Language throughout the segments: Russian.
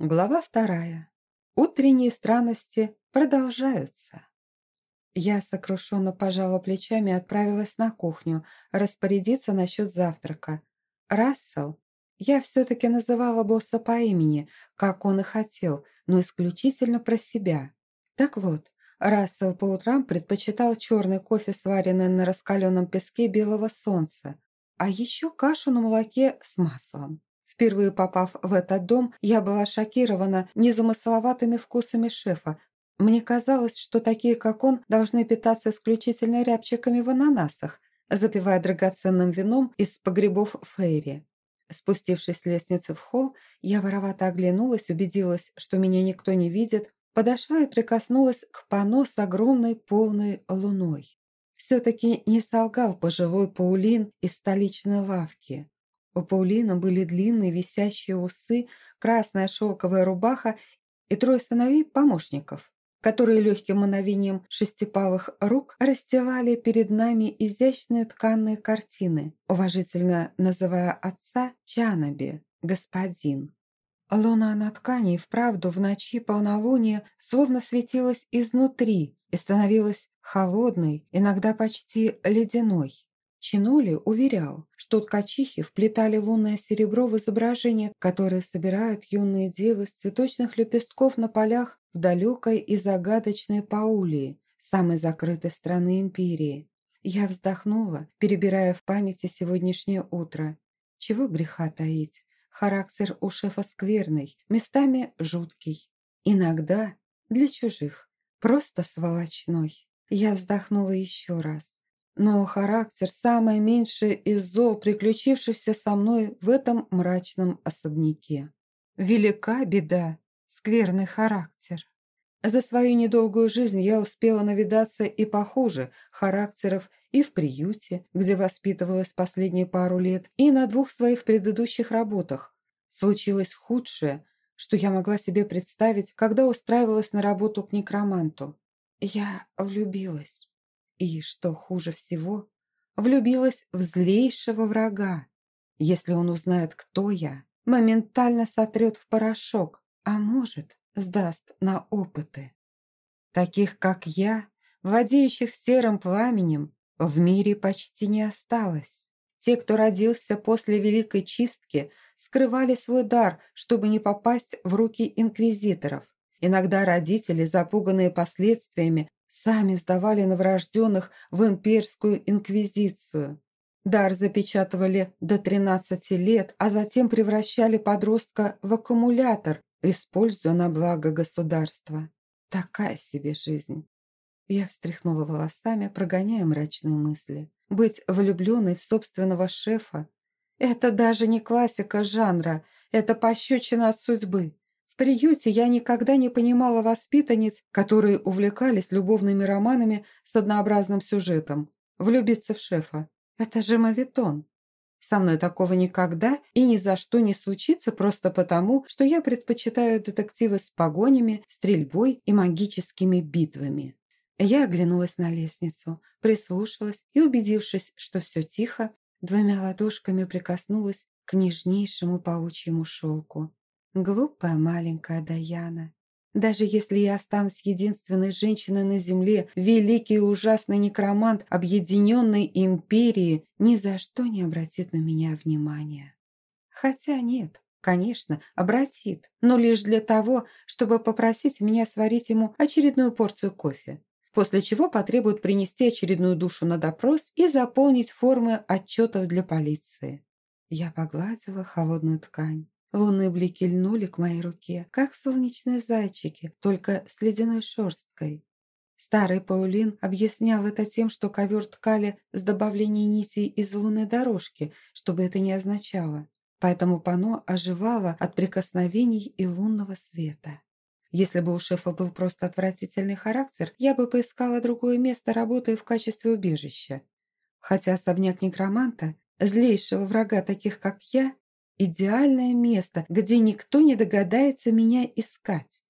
Глава вторая. Утренние странности продолжаются. Я сокрушенно пожала плечами и отправилась на кухню распорядиться насчет завтрака. Рассел, я все-таки называла босса по имени, как он и хотел, но исключительно про себя. Так вот, Рассел по утрам предпочитал черный кофе, сваренный на раскаленном песке белого солнца, а еще кашу на молоке с маслом. Впервые попав в этот дом, я была шокирована незамысловатыми вкусами шефа. Мне казалось, что такие, как он, должны питаться исключительно рябчиками в ананасах, запивая драгоценным вином из погребов Фейри. Спустившись с лестницы в холл, я воровато оглянулась, убедилась, что меня никто не видит, подошла и прикоснулась к панно с огромной полной луной. Все-таки не солгал пожилой Паулин из столичной лавки. У Паулина были длинные висящие усы, красная шелковая рубаха и трое сыновей-помощников, которые легким мановением шестипалых рук расстилали перед нами изящные тканные картины, уважительно называя отца Чанаби, господин. Луна на ткани вправду в ночи полнолуния словно светилась изнутри и становилась холодной, иногда почти ледяной. Чиноли уверял, что ткачихи вплетали лунное серебро в изображения, которые собирают юные девы с цветочных лепестков на полях в далекой и загадочной Паулии, самой закрытой страны империи. Я вздохнула, перебирая в памяти сегодняшнее утро. Чего греха таить? Характер у шефа скверный, местами жуткий. Иногда для чужих, просто сволочной. Я вздохнула еще раз. Но характер – самое меньшее из зол, приключившихся со мной в этом мрачном особняке. Велика беда, скверный характер. За свою недолгую жизнь я успела навидаться и похуже характеров и в приюте, где воспитывалась последние пару лет, и на двух своих предыдущих работах. Случилось худшее, что я могла себе представить, когда устраивалась на работу к некроманту. Я влюбилась. И, что хуже всего, влюбилась в злейшего врага. Если он узнает, кто я, моментально сотрет в порошок, а может, сдаст на опыты. Таких, как я, владеющих серым пламенем, в мире почти не осталось. Те, кто родился после Великой Чистки, скрывали свой дар, чтобы не попасть в руки инквизиторов. Иногда родители, запуганные последствиями, сами сдавали новорожденных в имперскую инквизицию. Дар запечатывали до 13 лет, а затем превращали подростка в аккумулятор, используя на благо государства. Такая себе жизнь. Я встряхнула волосами, прогоняя мрачные мысли. Быть влюбленной в собственного шефа – это даже не классика жанра, это пощечина от судьбы. В приюте я никогда не понимала воспитанниц, которые увлекались любовными романами с однообразным сюжетом. Влюбиться в шефа. Это же мавитон. Со мной такого никогда и ни за что не случится просто потому, что я предпочитаю детективы с погонями, стрельбой и магическими битвами. Я оглянулась на лестницу, прислушалась и, убедившись, что все тихо, двумя ладошками прикоснулась к нежнейшему паучьему шелку. Глупая маленькая Даяна. Даже если я останусь единственной женщиной на Земле, великий и ужасный некромант Объединенной Империи ни за что не обратит на меня внимания. Хотя нет, конечно, обратит, но лишь для того, чтобы попросить меня сварить ему очередную порцию кофе, после чего потребует принести очередную душу на допрос и заполнить формы отчетов для полиции. Я погладила холодную ткань. Лунные блики льнули к моей руке, как солнечные зайчики, только с ледяной шерсткой. Старый Паулин объяснял это тем, что ковер ткали с добавлением нитей из лунной дорожки, чтобы это не означало. Поэтому пано оживало от прикосновений и лунного света. Если бы у шефа был просто отвратительный характер, я бы поискала другое место работы в качестве убежища. Хотя особняк некроманта, злейшего врага таких, как я, идеальное место, где никто не догадается меня искать.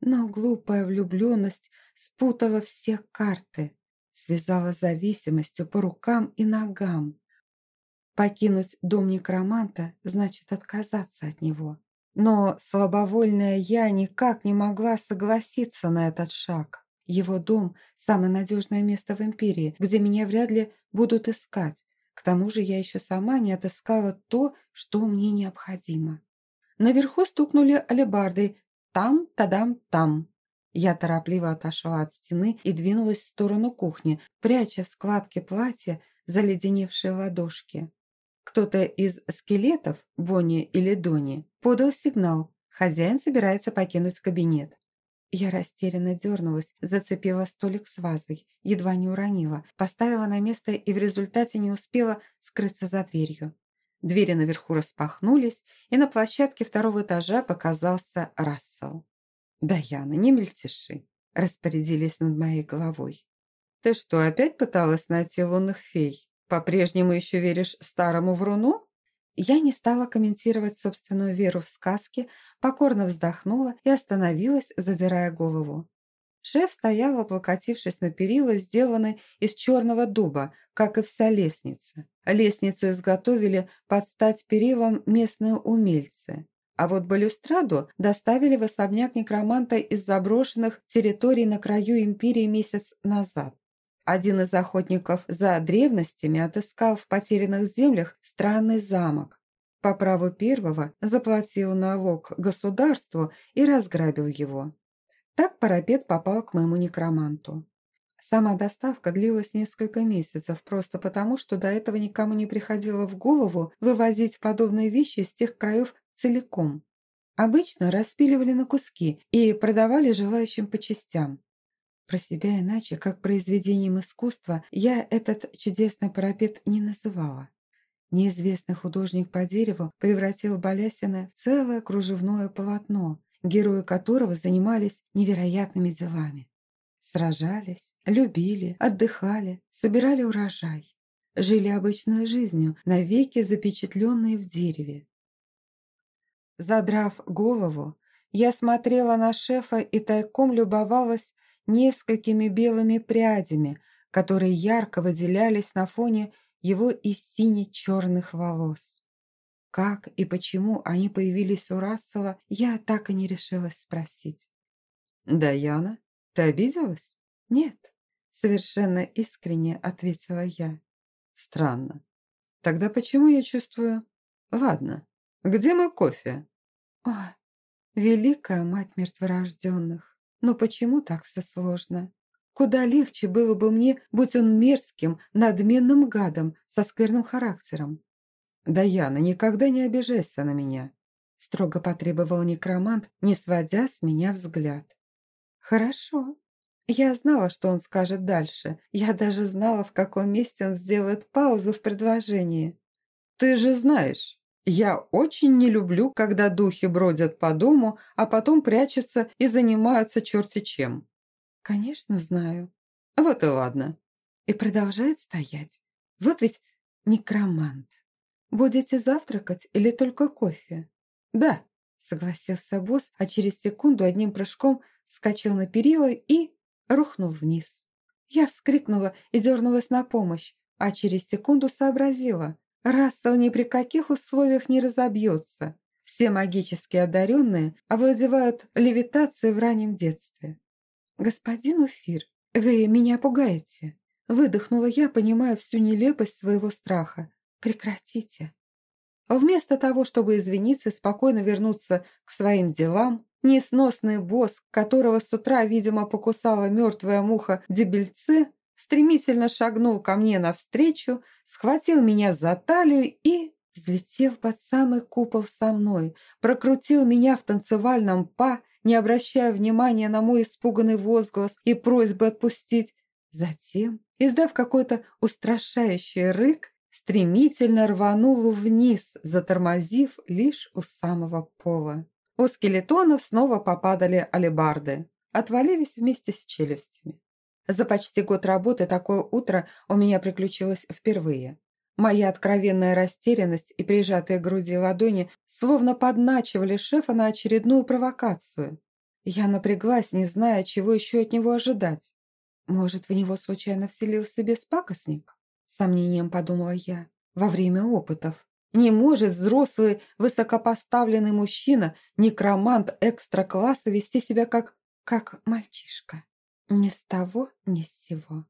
Но глупая влюбленность спутала все карты, связала зависимостью по рукам и ногам. Покинуть дом некроманта значит отказаться от него. Но слабовольная я никак не могла согласиться на этот шаг. Его дом – самое надежное место в империи, где меня вряд ли будут искать. К тому же я еще сама не отыскала то, что мне необходимо. Наверху стукнули алебардой «там, тадам, там». Я торопливо отошла от стены и двинулась в сторону кухни, пряча в складке платья заледеневшие ладошки. Кто-то из скелетов, Бонни или Дони, подал сигнал. Хозяин собирается покинуть кабинет. Я растерянно дернулась, зацепила столик с вазой, едва не уронила, поставила на место и в результате не успела скрыться за дверью. Двери наверху распахнулись, и на площадке второго этажа показался Рассел. «Даяна, не мельтеши», – распорядились над моей головой. «Ты что, опять пыталась найти лунных фей?» По-прежнему еще веришь старому вруну? Я не стала комментировать собственную веру в сказки, покорно вздохнула и остановилась, задирая голову. Шеф стоял, облокотившись на перила, сделанные из черного дуба, как и вся лестница. Лестницу изготовили под стать перилам местные умельцы. А вот балюстраду доставили в особняк некроманта из заброшенных территорий на краю империи месяц назад. Один из охотников за древностями отыскал в потерянных землях странный замок. По праву первого заплатил налог государству и разграбил его. Так парапет попал к моему некроманту. Сама доставка длилась несколько месяцев, просто потому, что до этого никому не приходило в голову вывозить подобные вещи из тех краев целиком. Обычно распиливали на куски и продавали желающим по частям. Про себя иначе, как произведением искусства, я этот чудесный парапет не называла. Неизвестный художник по дереву превратил Балясина в целое кружевное полотно, герои которого занимались невероятными делами. Сражались, любили, отдыхали, собирали урожай. Жили обычной жизнью, навеки запечатленные в дереве. Задрав голову, я смотрела на шефа и тайком любовалась несколькими белыми прядями, которые ярко выделялись на фоне его из сине-черных волос. Как и почему они появились у Рассела, я так и не решилась спросить. «Даяна, ты обиделась?» «Нет», — совершенно искренне ответила я. «Странно. Тогда почему я чувствую...» «Ладно, где мой кофе?» «О, великая мать мертворожденных! Но почему так все сложно? Куда легче было бы мне, будь он мерзким, надменным гадом со скверным характером. «Даяна, никогда не обижайся на меня», – строго потребовал некромант, не сводя с меня взгляд. «Хорошо». Я знала, что он скажет дальше. Я даже знала, в каком месте он сделает паузу в предложении. «Ты же знаешь, я очень не люблю, когда духи бродят по дому, а потом прячутся и занимаются черти чем. Конечно, знаю. Вот и ладно. И продолжает стоять. Вот ведь некромант. Будете завтракать или только кофе? Да, согласился босс, а через секунду одним прыжком вскочил на перила и рухнул вниз. Я вскрикнула и дернулась на помощь, а через секунду сообразила. Рассел ни при каких условиях не разобьется. Все магически одаренные овладевают левитацией в раннем детстве. «Господин Уфир, вы меня пугаете!» Выдохнула я, понимая всю нелепость своего страха. «Прекратите!» Вместо того, чтобы извиниться и спокойно вернуться к своим делам, несносный босс, которого с утра, видимо, покусала мертвая муха дебельцы, стремительно шагнул ко мне навстречу, схватил меня за талию и взлетел под самый купол со мной, прокрутил меня в танцевальном па, не обращая внимания на мой испуганный возглас и просьбы отпустить. Затем, издав какой-то устрашающий рык, стремительно рванул вниз, затормозив лишь у самого пола. У скелетонов снова попадали алебарды, отвалились вместе с челюстями. За почти год работы такое утро у меня приключилось впервые. Моя откровенная растерянность и прижатые к груди ладони словно подначивали шефа на очередную провокацию. Я напряглась, не зная, чего еще от него ожидать. Может, в него случайно вселился беспакостник? Сомнением подумала я. Во время опытов. Не может взрослый высокопоставленный мужчина, некромант экстра-класса вести себя как... как мальчишка. Ни с того, ни с сего.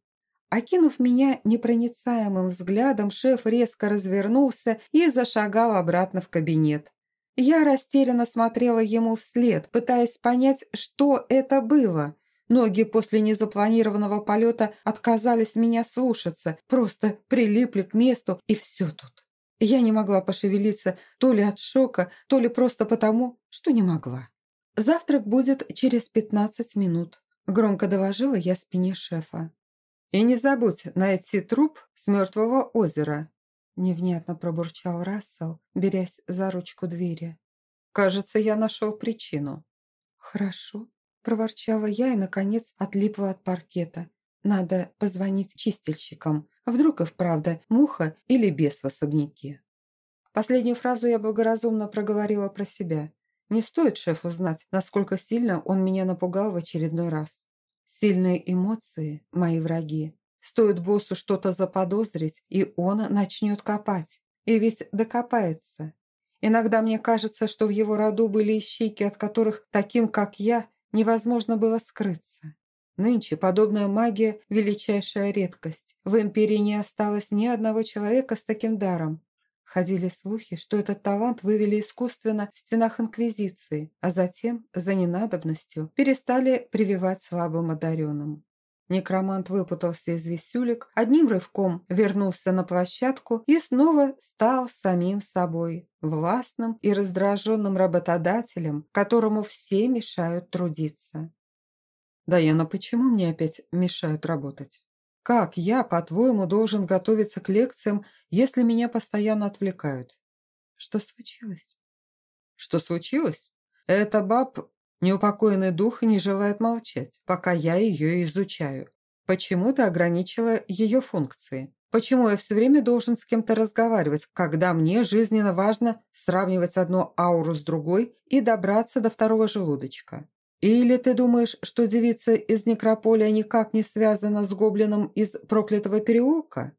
Окинув меня непроницаемым взглядом, шеф резко развернулся и зашагал обратно в кабинет. Я растерянно смотрела ему вслед, пытаясь понять, что это было. Ноги после незапланированного полета отказались меня слушаться, просто прилипли к месту, и все тут. Я не могла пошевелиться то ли от шока, то ли просто потому, что не могла. «Завтрак будет через пятнадцать минут», – громко доложила я спине шефа. «И не забудь найти труп с мертвого озера», – невнятно пробурчал Рассел, берясь за ручку двери. «Кажется, я нашел причину». «Хорошо», – проворчала я и, наконец, отлипла от паркета. «Надо позвонить чистильщикам. Вдруг и вправду муха или бес в особняке». Последнюю фразу я благоразумно проговорила про себя. Не стоит шефу знать, насколько сильно он меня напугал в очередной раз. Сильные эмоции – мои враги. Стоит боссу что-то заподозрить, и он начнет копать. И ведь докопается. Иногда мне кажется, что в его роду были ищейки, от которых таким, как я, невозможно было скрыться. Нынче подобная магия – величайшая редкость. В империи не осталось ни одного человека с таким даром. Ходили слухи, что этот талант вывели искусственно в стенах Инквизиции, а затем, за ненадобностью, перестали прививать слабым одаренным. Некромант выпутался из висюлек, одним рывком вернулся на площадку и снова стал самим собой, властным и раздраженным работодателем, которому все мешают трудиться. «Даяна, почему мне опять мешают работать?» Как я, по-твоему, должен готовиться к лекциям, если меня постоянно отвлекают? Что случилось? Что случилось? Это баб неупокоенный дух не желает молчать, пока я ее изучаю. Почему ты ограничила ее функции? Почему я все время должен с кем-то разговаривать, когда мне жизненно важно сравнивать одну ауру с другой и добраться до второго желудочка? Или ты думаешь, что девица из Некрополя никак не связана с гоблином из проклятого переулка?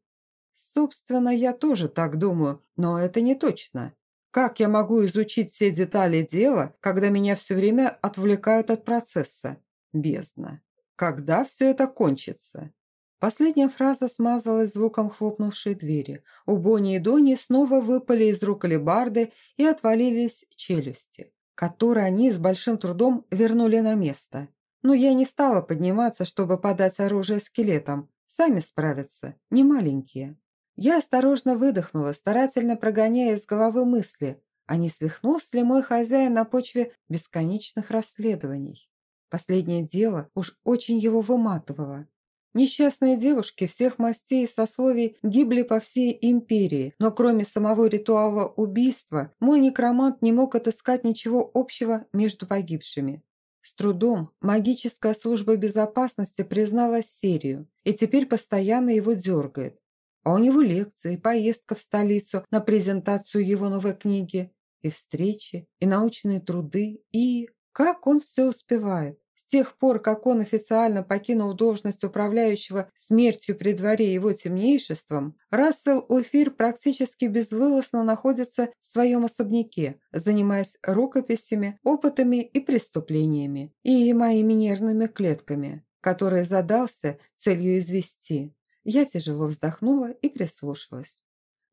Собственно, я тоже так думаю, но это не точно. Как я могу изучить все детали дела, когда меня все время отвлекают от процесса? Бездна. Когда все это кончится? Последняя фраза смазалась звуком хлопнувшей двери. У Бонни и Дони снова выпали из рук алебарды и отвалились челюсти который они с большим трудом вернули на место. Но я не стала подниматься, чтобы подать оружие скелетам. Сами справятся, не маленькие. Я осторожно выдохнула, старательно прогоняя из головы мысли, а не свихнулся ли мой хозяин на почве бесконечных расследований. Последнее дело уж очень его выматывало. Несчастные девушки всех мастей и сословий гибли по всей империи, но кроме самого ритуала убийства, мой некромант не мог отыскать ничего общего между погибшими. С трудом магическая служба безопасности признала серию и теперь постоянно его дергает. А у него лекции, поездка в столицу на презентацию его новой книги, и встречи, и научные труды, и... Как он все успевает? С тех пор, как он официально покинул должность управляющего смертью при дворе его темнейшеством, Рассел Офир практически безвылазно находится в своем особняке, занимаясь рукописями, опытами и преступлениями, и моими нервными клетками, которые задался целью извести. Я тяжело вздохнула и прислушалась.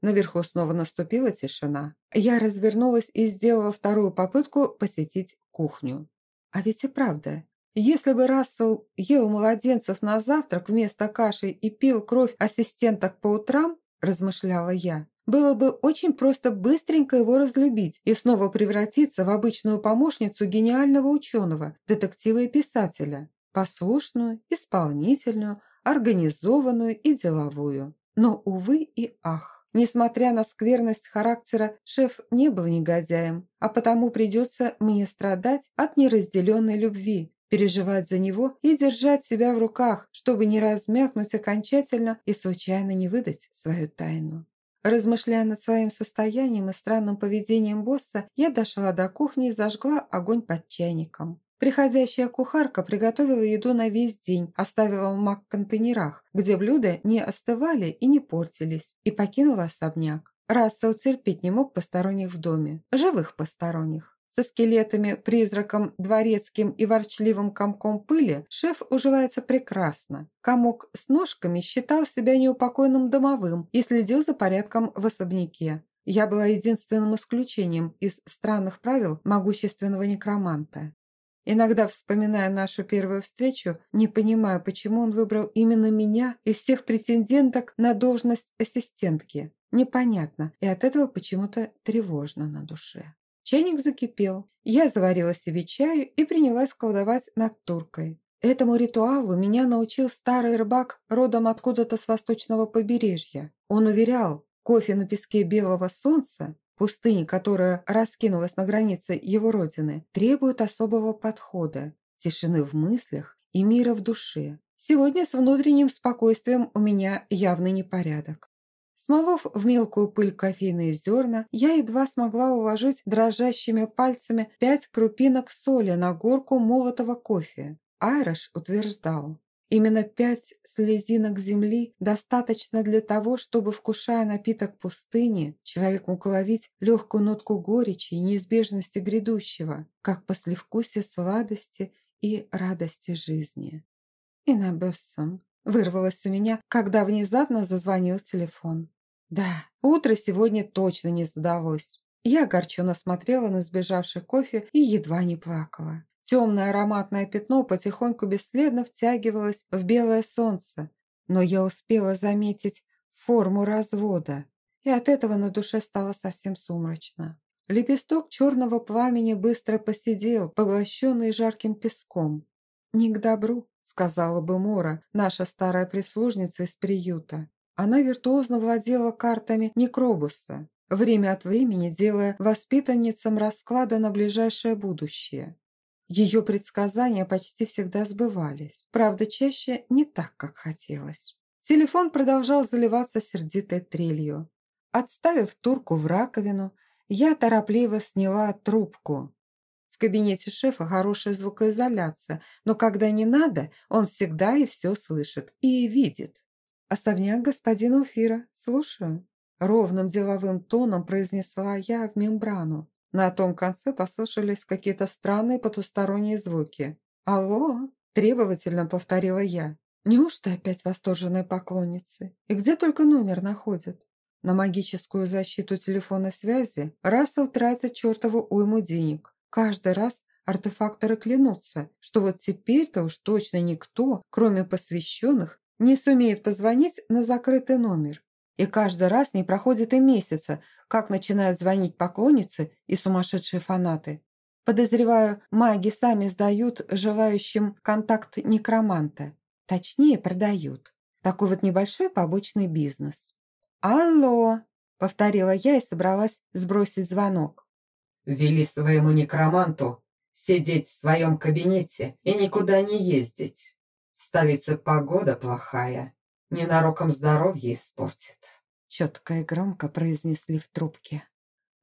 Наверху снова наступила тишина. Я развернулась и сделала вторую попытку посетить кухню. А ведь и правда, если бы Рассел ел младенцев на завтрак вместо каши и пил кровь ассистенток по утрам, размышляла я, было бы очень просто быстренько его разлюбить и снова превратиться в обычную помощницу гениального ученого, детектива и писателя, послушную, исполнительную, организованную и деловую. Но, увы и ах, несмотря на скверность характера, шеф не был негодяем, а потому придется мне страдать от неразделенной любви, переживать за него и держать себя в руках, чтобы не размякнуть окончательно и случайно не выдать свою тайну. Размышляя над своим состоянием и странным поведением босса, я дошла до кухни и зажгла огонь под чайником. Приходящая кухарка приготовила еду на весь день, оставила в мак-контейнерах, где блюда не остывали и не портились, и покинула особняк. Рассел терпеть не мог посторонних в доме, живых посторонних. Со скелетами, призраком, дворецким и ворчливым комком пыли шеф уживается прекрасно. Комок с ножками считал себя неупокойным домовым и следил за порядком в особняке. Я была единственным исключением из странных правил могущественного некроманта. Иногда, вспоминая нашу первую встречу, не понимаю, почему он выбрал именно меня из всех претенденток на должность ассистентки. Непонятно, и от этого почему-то тревожно на душе. Чайник закипел. Я заварила себе чаю и принялась колдовать над туркой. Этому ритуалу меня научил старый рыбак родом откуда-то с восточного побережья. Он уверял, кофе на песке белого солнца, пустыни, которая раскинулась на границе его родины, требует особого подхода, тишины в мыслях и мира в душе. Сегодня с внутренним спокойствием у меня явный непорядок. Смолов в мелкую пыль кофейные зерна, я едва смогла уложить дрожащими пальцами пять крупинок соли на горку молотого кофе. Айрош утверждал, именно пять слезинок земли достаточно для того, чтобы, вкушая напиток пустыни, человек уловить легкую нотку горечи и неизбежности грядущего, как послевкусие сладости и радости жизни. Инабессом Вырвалось у меня, когда внезапно зазвонил телефон. Да, утро сегодня точно не задалось. Я огорченно смотрела на сбежавший кофе и едва не плакала. Темное ароматное пятно потихоньку бесследно втягивалось в белое солнце, но я успела заметить форму развода, и от этого на душе стало совсем сумрачно. Лепесток черного пламени быстро посидел, поглощенный жарким песком. Не к добру сказала бы Мора, наша старая прислужница из приюта. Она виртуозно владела картами Некробуса, время от времени делая воспитанницам расклады на ближайшее будущее. Ее предсказания почти всегда сбывались, правда, чаще не так, как хотелось. Телефон продолжал заливаться сердитой трелью. Отставив турку в раковину, я торопливо сняла трубку кабинете шефа хорошая звукоизоляция, но когда не надо, он всегда и все слышит и видит. «Особняк господина Уфира, слушаю». Ровным деловым тоном произнесла я в мембрану. На том конце послышались какие-то странные потусторонние звуки. «Алло?» – требовательно повторила я. «Неужто опять восторженные поклонницы? И где только номер находят?» На магическую защиту телефонной связи Рассел тратит чертову уйму денег. Каждый раз артефакторы клянутся, что вот теперь-то уж точно никто, кроме посвященных, не сумеет позвонить на закрытый номер. И каждый раз не проходит и месяца, как начинают звонить поклонницы и сумасшедшие фанаты. Подозреваю, маги сами сдают желающим контакт некроманта. Точнее, продают. Такой вот небольшой побочный бизнес. «Алло!» – повторила я и собралась сбросить звонок. Вели своему некроманту сидеть в своем кабинете и никуда не ездить. Столице погода плохая, ненароком здоровье испортит. Четко и громко произнесли в трубке.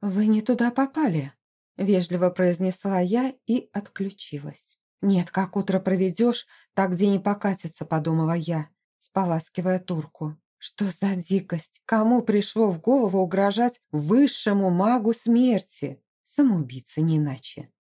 «Вы не туда попали», – вежливо произнесла я и отключилась. «Нет, как утро проведешь, так день и покатится», – подумала я, споласкивая турку. Что за дикость? Кому пришло в голову угрожать высшему магу смерти? Самоубийца, не иначе.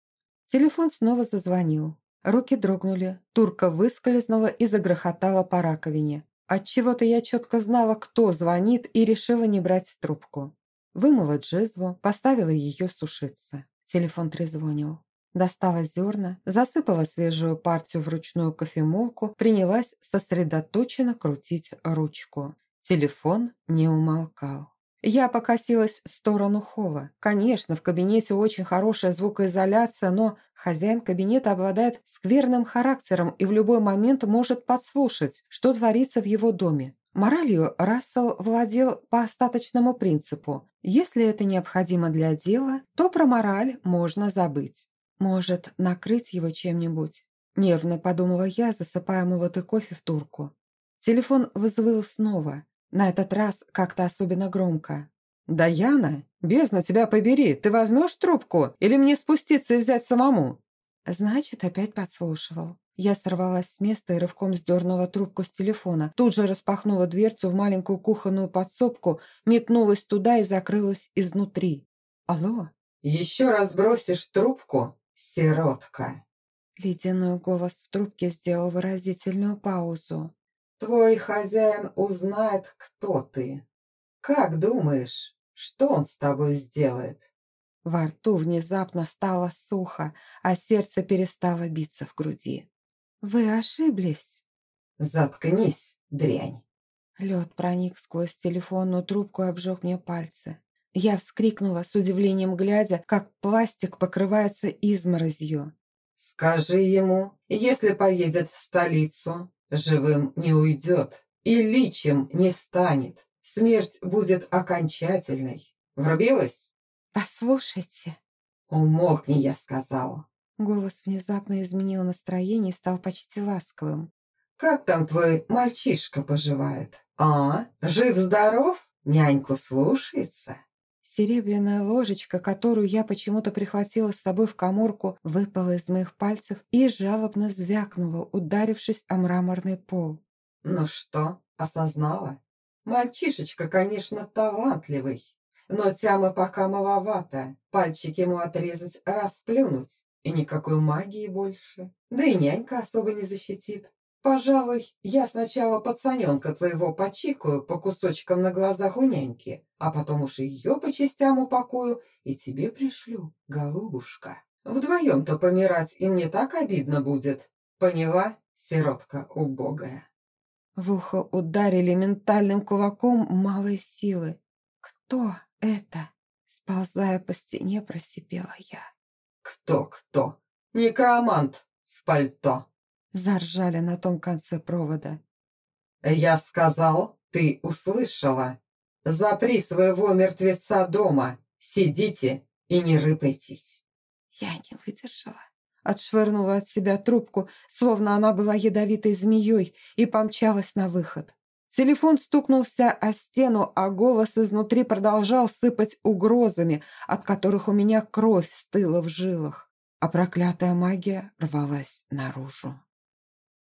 Телефон снова зазвонил. Руки дрогнули. Турка выскользнула и загрохотала по раковине. Отчего-то я четко знала, кто звонит, и решила не брать трубку. Вымыла джезву, поставила ее сушиться. Телефон трезвонил. Достала зерна, засыпала свежую партию в ручную кофемолку, принялась сосредоточенно крутить ручку. Телефон не умолкал. Я покосилась в сторону холла. Конечно, в кабинете очень хорошая звукоизоляция, но хозяин кабинета обладает скверным характером и в любой момент может подслушать, что творится в его доме. Моралью Рассел владел по остаточному принципу. Если это необходимо для дела, то про мораль можно забыть. Может, накрыть его чем-нибудь? Нервно подумала я, засыпая молотый кофе в турку. Телефон вызывал снова. На этот раз как-то особенно громко. «Даяна, бездна тебя побери, ты возьмешь трубку или мне спуститься и взять самому?» Значит, опять подслушивал. Я сорвалась с места и рывком сдернула трубку с телефона. Тут же распахнула дверцу в маленькую кухонную подсобку, метнулась туда и закрылась изнутри. «Алло?» «Еще раз бросишь трубку, сиротка!» Ледяной голос в трубке сделал выразительную паузу. «Твой хозяин узнает, кто ты. Как думаешь, что он с тобой сделает?» Во рту внезапно стало сухо, а сердце перестало биться в груди. «Вы ошиблись?» «Заткнись, дрянь!» Лед проник сквозь телефонную трубку и обжег мне пальцы. Я вскрикнула с удивлением, глядя, как пластик покрывается изморозью. «Скажи ему, если поедет в столицу, живым не уйдет и личем не станет. Смерть будет окончательной. Врубилась?» «Послушайте». «Умолкни, я сказала. Голос внезапно изменил настроение и стал почти ласковым. «Как там твой мальчишка поживает? А, жив-здоров? Няньку слушается?» Серебряная ложечка, которую я почему-то прихватила с собой в коморку, выпала из моих пальцев и жалобно звякнула, ударившись о мраморный пол. «Ну что, осознала? Мальчишечка, конечно, талантливый, но тямы пока маловато. Пальчик ему отрезать, расплюнуть. И никакой магии больше. Да и нянька особо не защитит. Пожалуй, я сначала пацаненка твоего почикаю по кусочкам на глазах у няньки, а потом уж ее по частям упакую и тебе пришлю, голубушка. Вдвоем-то помирать и мне так обидно будет. Поняла, сиротка убогая?» В ухо ударили ментальным кулаком малой силы. «Кто это?» Сползая по стене, просипела я. «Кто-кто? Некромант в пальто!» Заржали на том конце провода. «Я сказал, ты услышала. Запри своего мертвеца дома, сидите и не рыпайтесь». Я не выдержала. Отшвырнула от себя трубку, словно она была ядовитой змеей, и помчалась на выход. Телефон стукнулся о стену, а голос изнутри продолжал сыпать угрозами, от которых у меня кровь стыла в жилах, а проклятая магия рвалась наружу.